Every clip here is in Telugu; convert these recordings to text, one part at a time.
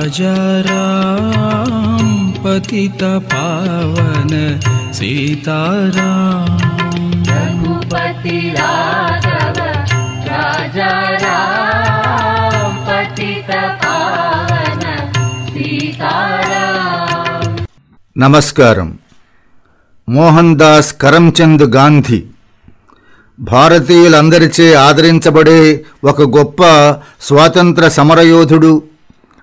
राजा राम पतित पावन सीताराम रघुपति राघव राजा राम पतित पावन सीताराम నమస్కారం మోహన్ దాస్ కరంచంద్ గాంధీ భారతీయులందరిచే ఆదరించబడే ఒక గొప్ప స్వాతంత్ర సమరయోధుడు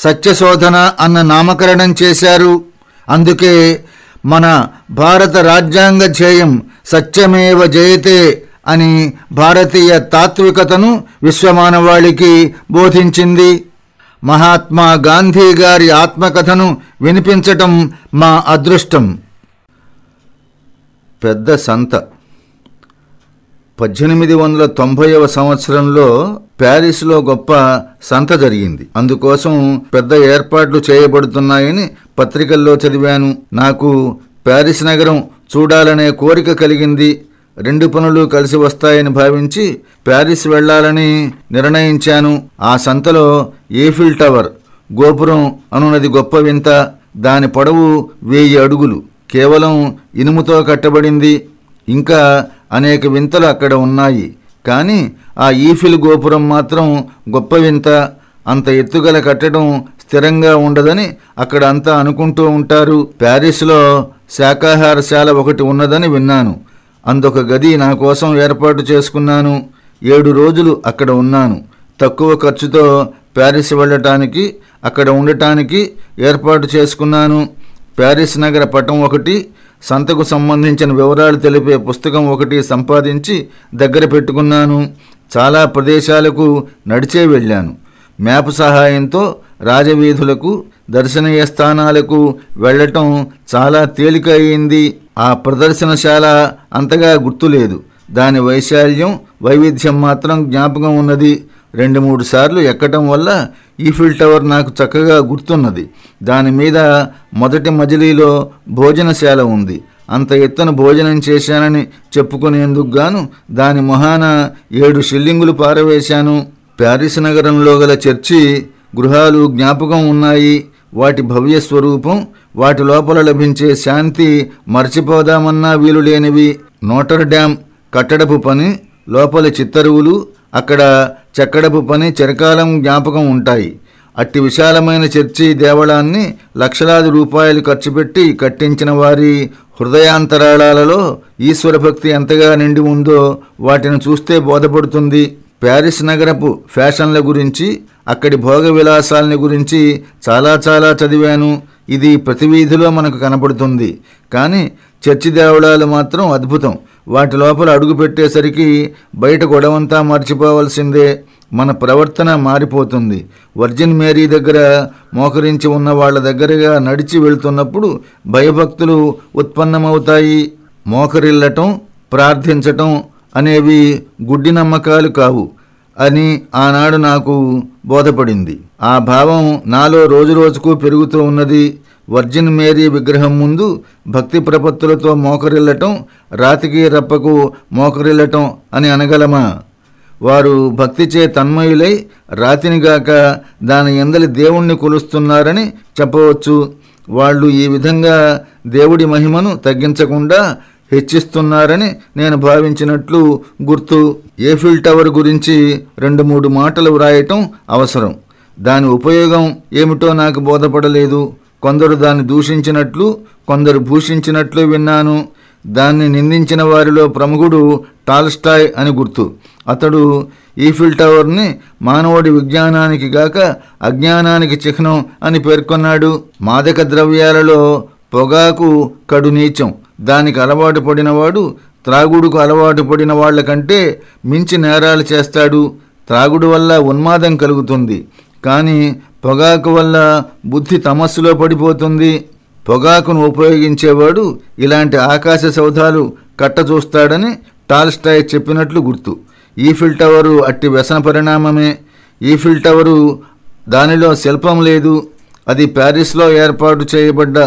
సత్యశోధన అన్న నామకరణం చేశారు. అందుకే మన భారత రాజ్యాంగ ధ్యేయం సత్యమేవ జయతే అని భారతీయ తాత్వికతను విశ్వమానవాళికి బోధించింది. మహాత్మా గాంధీ గారి ఆత్మకథను వినిపించటం మా అదృష్టం. పెద్ద సంత. పద్దెనిమిది వందల తొంభైవ సంవత్సరంలో ప్యారిస్లో గొప్ప సంత జరిగింది. అందుకోసం పెద్ద ఏర్పాట్లు చేయబడుతున్నాయని పత్రికల్లో చదివాను. నాకు ప్యారిస్ నగరం చూడాలనే కోరిక కలిగింది. రెండు పనులు కలిసి వస్తాయని భావించి ప్యారిస్ వెళ్ళాలని నిర్ణయించాను. ఆ సంతలో ఏఫిల్ టవర్ గోపురం అనున్నది గొప్ప వింత. దాని పొడవు వెయ్యి అడుగులు. కేవలం ఇనుముతో కట్టబడింది. ఇంకా అనేక వింతలు అక్కడ ఉన్నాయి. కానీ ఆ ఈఫిల్ గోపురం మాత్రం గొప్ప వింత. అంత ఎత్తుగల కట్టడం స్థిరంగా ఉండదని అక్కడ అంతా అనుకుంటూ ఉంటారు. ప్యారిస్లో శాకాహారశాల ఒకటి ఉన్నదని విన్నాను. అందొక గది నా కోసం ఏర్పాటు చేసుకున్నాను. ఏడు రోజులు అక్కడ ఉన్నాను. తక్కువ ఖర్చుతో ప్యారిస్ వెళ్ళటానికి అక్కడ ఉండటానికి ఏర్పాటు చేసుకున్నాను. ప్యారిస్ నగర పటం ఒకటి సంతకు సంబంధించిన వివరాలు తెలిపే పుస్తకం ఒకటి సంపాదించి దగ్గర పెట్టుకున్నాను. చాలా ప్రదేశాలకు నడిచే వెళ్ళాను. మ్యాప్ సహాయంతో రాజవీధులకు దర్శనీయ స్థానాలకు వెళ్ళటం చాలా తేలిక అయింది. ఆ ప్రదర్శనశాల అంతగా గుర్తులేదు. దాని వైశాల్యం వైవిధ్యం మాత్రం జ్ఞాపకం ఉన్నది. రెండు మూడు సార్లు ఎక్కటం వల్ల ఈఫిల్ టవర్ నాకు చక్కగా గుర్తున్నది. దాని మీద మొదటి మజిలీలో భోజనశాల ఉంది. అంత ఎత్తున భోజనం చేశానని చెప్పుకునేందుకు గాను దాని మొహాన ఏడు షిల్లింగులు పారవేశాను. ప్యారిస్ నగరంలో గల చర్చి గృహాలు జ్ఞాపకం ఉన్నాయి. వాటి భవ్య స్వరూపం వాటి లోపల లభించే శాంతి మర్చిపోదామన్నా వీలు లేనివి. నోటర్ డ్యామ్ కట్టడపు పని లోపల చిత్తరువులు అక్కడ చెక్కడపు పని చిరకాలం జ్ఞాపకం ఉంటాయి. అట్టి విశాలమైన చర్చి దేవళాన్ని లక్షలాది రూపాయలు ఖర్చు పెట్టి కట్టించిన వారి హృదయాంతరాళాలలో ఈశ్వర భక్తి ఎంతగా నిండి ఉందో వాటిని చూస్తే బోధపడుతుంది. ప్యారిస్ నగరపు ఫ్యాషన్ల గురించి అక్కడి భోగ విలాసాలని గురించి చాలా చాలా చదివాను. ఇది ప్రతి వీధిలో మనకు కనపడుతుంది. కానీ చర్చి దేవళాలు మాత్రం అద్భుతం. వాటి లోపల అడుగు పెట్టేసరికి బయట గొడవంతా మర్చిపోవలసిందే. మన ప్రవర్తన మారిపోతుంది. వర్జిన్ మేరీ దగ్గర మోకరించి ఉన్న వాళ్ళ దగ్గరగా నడిచి వెళ్తున్నప్పుడు భయభక్తులు ఉత్పన్నమవుతాయి. మోకరిల్లటం ప్రార్థించటం అనేవి గుడ్డి నమ్మకాలు కావు అని ఆనాడు నాకు బోధపడింది. ఆ భావం నాలో రోజురోజుకు పెరుగుతూ ఉన్నది. వర్జిన్ మేరీ విగ్రహం ముందు భక్తి ప్రపత్తులతో మోకరిల్లటం రాతికి రప్పకు మోకరిల్లటం అని అనగలమా? వారు భక్తిచే తన్మయులై రాతినిగాక దాని ఎందలి దేవుణ్ణి కొలుస్తున్నారని చెప్పవచ్చు. వాళ్ళు ఈ విధంగా దేవుడి మహిమను తగ్గించకుండా హెచ్చిస్తున్నారని నేను భావించినట్లు గుర్తు. ఏఫిల్ టవర్ గురించి రెండు మూడు మాటలు వ్రాయటం అవసరం. దాని ఉపయోగం ఏమిటో నాకు బోధపడలేదు. కొందరు దాన్ని దూషించినట్లు కొందరు భూషించినట్లు విన్నాను. దాన్ని నిందించిన వారిలో ప్రముఖుడు టాల్స్టాయ్ అని గుర్తు. అతడు ఈఫిల్ టవర్ని మానవుడి విజ్ఞానానికి గాక అజ్ఞానానికి చిహ్నం అని పేర్కొన్నాడు. మాదక ద్రవ్యాలలో పొగాకు కడు నీచం. దానికి అలవాటు పడినవాడు త్రాగుడుకు అలవాటు పడిన వాళ్ళ కంటే మించి నేరాలు చేస్తాడు. త్రాగుడు వల్ల ఉన్మాదం కలుగుతుంది. కానీ పొగాకు వల్ల బుద్ధి తమస్సులో పడిపోతుంది. పొగాకును ఉపయోగించేవాడు ఇలాంటి ఆకాశ సౌధాలు కట్ట చూస్తాడని టాల్స్టాయ్ చెప్పినట్లు గుర్తు. ఈఫిల్ టవరు అట్టి వ్యసన పరిణామమే. ఈఫిల్ టవరు దానిలో శిల్పం లేదు. అది ప్యారిస్లో ఏర్పాటు చేయబడ్డ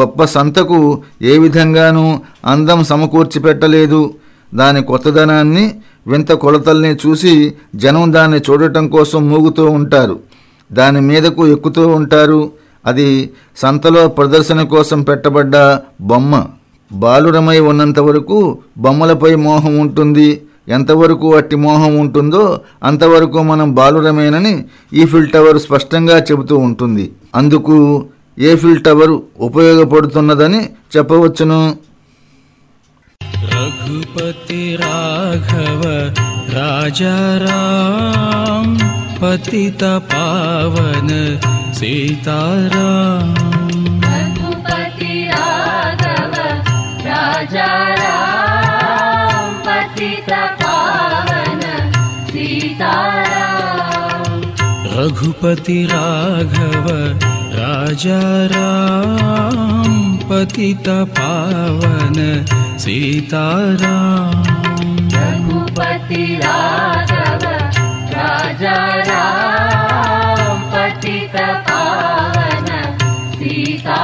గొప్ప సంతకు ఏ విధంగానూ అందం సమకూర్చి పెట్టలేదు దాని కొత్తదనాన్ని వింత కొలతల్ని చూసి జనం దాన్ని చూడటం కోసం మూగుతూ ఉంటారు. దాని మీదకు ఎక్కుతూ ఉంటారు. అది సంతలో ప్రదర్శన కోసం పెట్టబడ్డ బొమ్మ. బాలురమై ఉన్నంత వరకు బొమ్మలపై మోహం ఉంటుంది. ఎంతవరకు అట్టి మోహం ఉంటుందో అంతవరకు మనం బాలురమేనని ఈఫిల్ టవర్ స్పష్టంగా చెబుతూ ఉంటుంది. అందుకు ఏఫిల్ టవర్ ఉపయోగపడుతున్నదని చెప్పవచ్చును. రఘుపతి రాఘవ రాజారా पतित पावन सीताराम। रघुपति राघव राजा राम पतित पावन सीताराम। रघुपति राघव राजा राम पतित पावन सीताराम। रघुपति राघव जरा पतितपान सीता